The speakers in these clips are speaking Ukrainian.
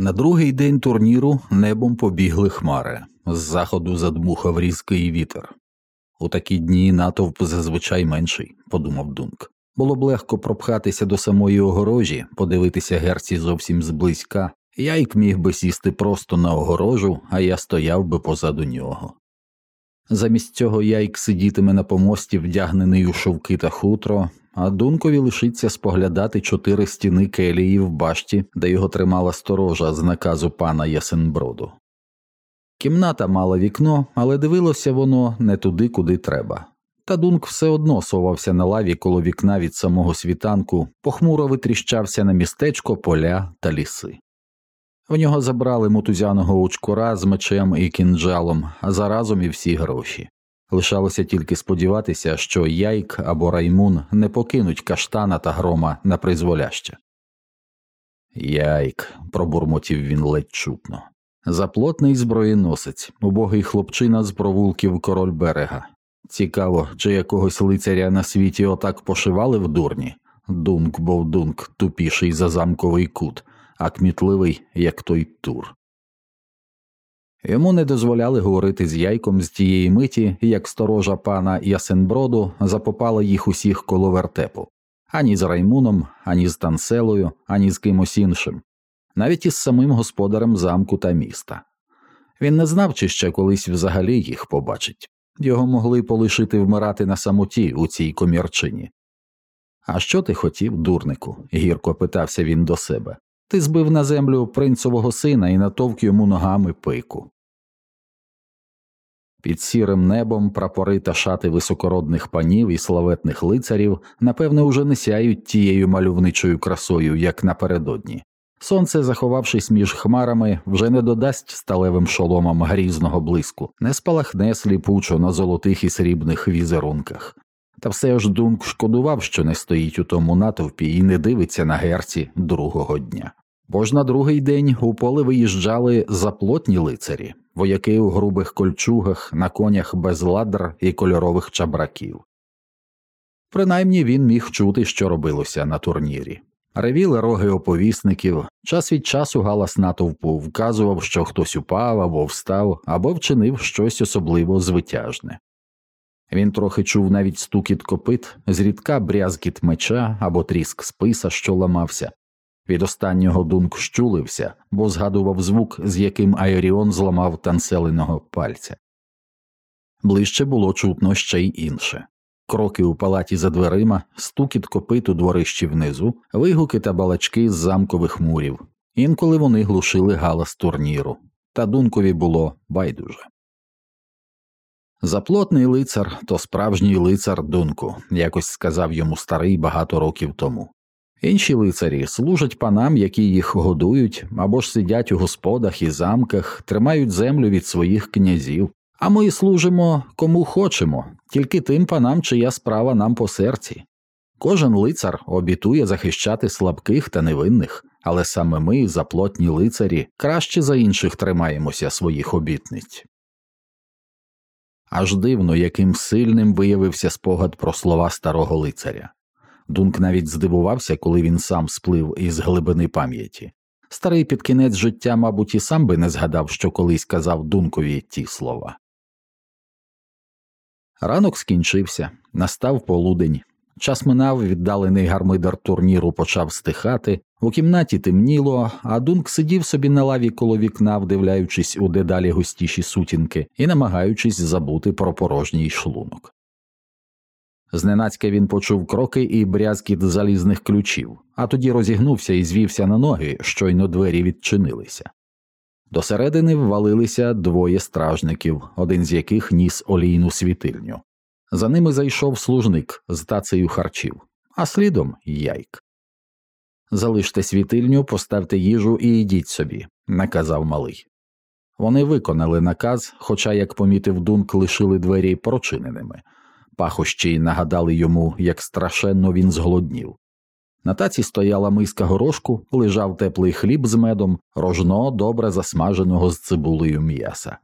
На другий день турніру небом побігли хмари, з заходу задмухав різкий вітер. У такі дні натовп зазвичай менший, подумав Дунк. Було б легко пропхатися до самої огорожі, подивитися герці зовсім зблизька, Яйк міг би сісти просто на огорожу, а я стояв би позаду нього. Замість цього яйк сидітиме на помості, вдягнений у шовки та хутро, а дункові лишиться споглядати чотири стіни келії в башті, де його тримала сторожа з наказу пана Ясенброду. Кімната мала вікно, але дивилося воно не туди, куди треба. Та Дунк все одно совався на лаві коло вікна від самого світанку, похмуро витріщався на містечко, поля та ліси. В нього забрали мотузяного очкура з мечем і кінджалом, а заразом і всі гроші. Лишалося тільки сподіватися, що Яйк або Раймун не покинуть каштана та грома на призволяще. Яйк, пробурмотів він ледь чутно. Заплотний зброєносець, убогий хлопчина з провулків король берега. Цікаво, чи якогось лицаря на світі отак пошивали в дурні. Дунк був дунк, тупіший за замковий кут, а кмітливий, як той тур. Йому не дозволяли говорити з яйком з тієї миті, як сторожа пана Ясенброду запопала їх усіх коло вертепу ані з Раймуном, ані з танселою, ані з кимось іншим, навіть із самим господарем замку та міста. Він не знав, чи ще колись взагалі їх побачить його могли полишити вмирати на самоті у цій комірчині. А що ти хотів, дурнику? гірко питався він до себе. Ти збив на землю принцового сина і натовк йому ногами пику. Під сірим небом прапори та шати високородних панів і славетних лицарів, напевне, уже не сяють тією мальовничою красою, як напередодні. Сонце, заховавшись між хмарами, вже не додасть сталевим шоломам грізного блиску, не спалахне сліпучо на золотих і срібних візерунках. Та все ж Дунк шкодував, що не стоїть у тому натовпі і не дивиться на герці другого дня. Бо ж на другий день у поле виїжджали заплотні лицарі, вояки у грубих кольчугах, на конях без ладр і кольорових чабраків. Принаймні він міг чути, що робилося на турнірі. Ревіли роги оповісників, час від часу галас натовпу вказував, що хтось упав або встав, або вчинив щось особливо звитяжне. Він трохи чув навіть стукіт копит, зрідка брязкіт меча або тріск списа, що ламався. Від останнього дунк щулився, бо згадував звук, з яким Айоріон зламав танцелиного пальця. Ближче було чутно ще й інше кроки у палаті за дверима, стукіт копит у дворищі внизу, вигуки та балачки з замкових мурів. Інколи вони глушили галас турніру, та дункові було байдуже. Заплотний лицар то справжній лицар дунку, якось сказав йому старий багато років тому. Інші лицарі служать панам, які їх годують, або ж сидять у господах і замках, тримають землю від своїх князів, а ми служимо кому хочемо, тільки тим панам, чия справа нам по серці. Кожен лицар обітує захищати слабких та невинних, але саме ми, заплотні лицарі, краще за інших тримаємося своїх обітниць. Аж дивно, яким сильним виявився спогад про слова старого лицаря. Дунк навіть здивувався, коли він сам сплив із глибини пам'яті. Старий під кінець життя, мабуть, і сам би не згадав, що колись казав Дункові ті слова. Ранок скінчився, настав полудень. Час минав, віддалений гармидар турніру почав стихати, у кімнаті темніло, а Дунк сидів собі на лаві коло вікна, вдивляючись у дедалі густіші сутінки і намагаючись забути про порожній шлунок. Зненацька він почув кроки і брязкіт залізних ключів, а тоді розігнувся і звівся на ноги, щойно двері відчинилися. До середини ввалилися двоє стражників, один з яких ніс олійну світильню. За ними зайшов служник з тацею харчів, а слідом яйк. Залиште світильню, поставте їжу і йдіть собі, наказав малий. Вони виконали наказ, хоча, як помітив дунк, лишили двері прочиненими. Пахощі нагадали йому, як страшенно він зголоднів. На таці стояла миска горошку, лежав теплий хліб з медом, рожно добре засмаженого з цибулею м'яса.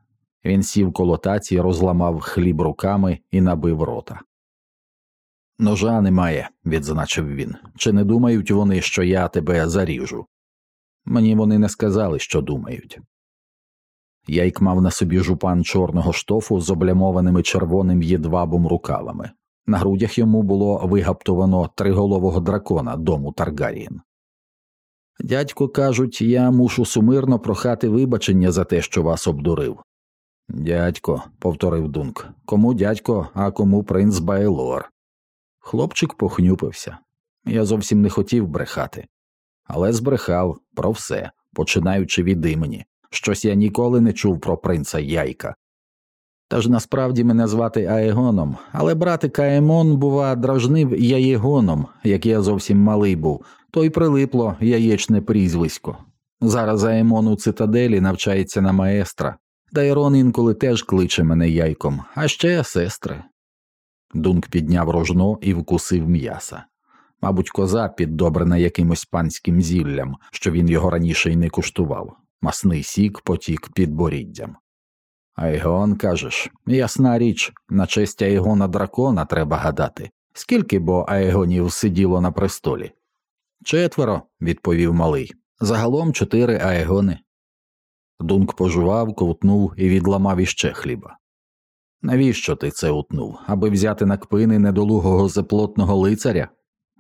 Він сів коло таці, розламав хліб руками і набив рота. Ножа немає, відзначив він. Чи не думають вони, що я тебе заріжу? Мені вони не сказали, що думають. Яйк мав на собі жупан чорного штофу з облямованими червоним єдвабом рукавами. На грудях йому було вигаптовано триголового дракона дому Таргарієн. Дядько кажуть, я мушу сумирно прохати вибачення за те, що вас обдурив. Дядько, повторив Дунк, кому дядько, а кому принц Байлор. Хлопчик похнюпився. Я зовсім не хотів брехати, але збрехав про все, починаючи від імені. Щось я ніколи не чув про принца Яйка. Та ж насправді мене звати Аегоном, але братик Аемон, бува, дражнив Яєгоном, як я зовсім малий був, то й прилипло яєчне прізвисько. Зараз Аемон у цитаделі навчається на маестра, Дайрон інколи теж кличе мене яйком, а ще сестри. Дунк підняв рожно і вкусив м'яса. Мабуть, коза піддобрена якимось панським зіллям, що він його раніше й не куштував. Масний сік потік під боріддям. Айгон, кажеш, ясна річ, на честь Айгона дракона треба гадати. Скільки бо Айгонів сиділо на престолі? Четверо, відповів малий. Загалом чотири Айгони. Дунк пожував, ковтнув і відламав іще хліба. Навіщо ти це утнув, аби взяти на кпини недолугого заплотного лицаря?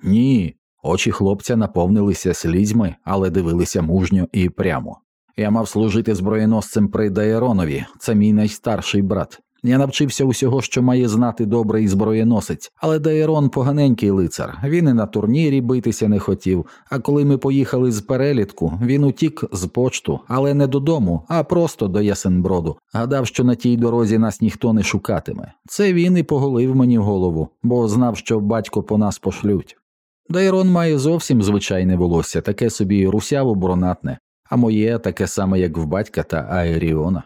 Ні. Очі хлопця наповнилися слізьми, але дивилися мужньо і прямо. Я мав служити зброєносцем при Дайронові, це мій найстарший брат. Я навчився усього, що має знати добрий зброєносець, але Дайрон поганенький лицар. Він і на турнірі битися не хотів. А коли ми поїхали з перелітку, він утік з почту, але не додому, а просто до Ясенброду. Гадав, що на тій дорозі нас ніхто не шукатиме. Це він і поголив мені голову, бо знав, що батько по нас пошлють. Дайрон має зовсім звичайне волосся, таке собі русяво бронатне, а моє таке саме, як в батька та Аеріона.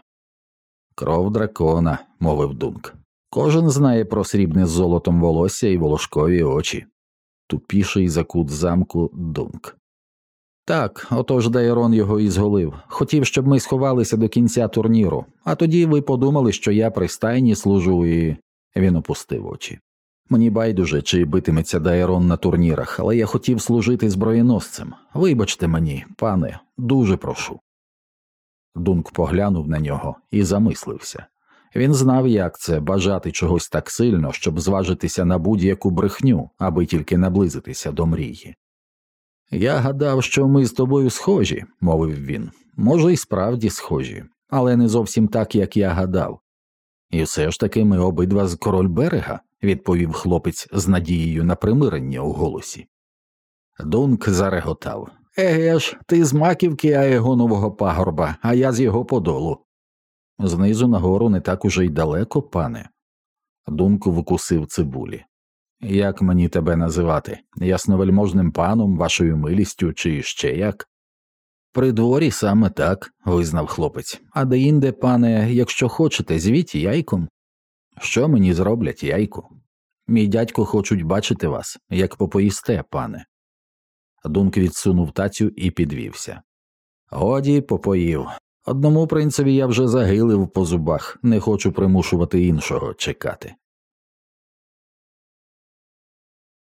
Кров дракона, мовив Дунк. Кожен знає про срібне з золотом волосся і волошкові очі. Тупіший закут замку Дунк. Так, отож Дайрон його і зголив. Хотів, щоб ми сховалися до кінця турніру, а тоді ви подумали, що я при стайні служу, і він опустив очі. Мені байдуже, чи битиметься Дайрон на турнірах, але я хотів служити зброєносцем. Вибачте мені, пане, дуже прошу. Дунк поглянув на нього і замислився. Він знав, як це бажати чогось так сильно, щоб зважитися на будь-яку брехню, аби тільки наблизитися до мрії. Я гадав, що ми з тобою схожі, мовив він. Може, й справді схожі, але не зовсім так, як я гадав. І все ж таки ми обидва з король берега, відповів хлопець з надією на примирення у голосі. Дунк зареготав. Еге ж, ти з маківки Аегонового пагорба, а я з його подолу. Знизу нагору не так уже й далеко, пане. Дунк вкусив цибулі. Як мені тебе називати? Ясновельможним паном, вашою милістю, чи ще як? При дворі саме так, визнав хлопець, а деінде, пане, якщо хочете, звіть яйком. Що мені зроблять, яйку? Мій дядько хочуть бачити вас, як попоїсте, пане. Дунк відсунув тацю і підвівся. Годі попоїв. Одному принцеві я вже загилив по зубах, не хочу примушувати іншого чекати.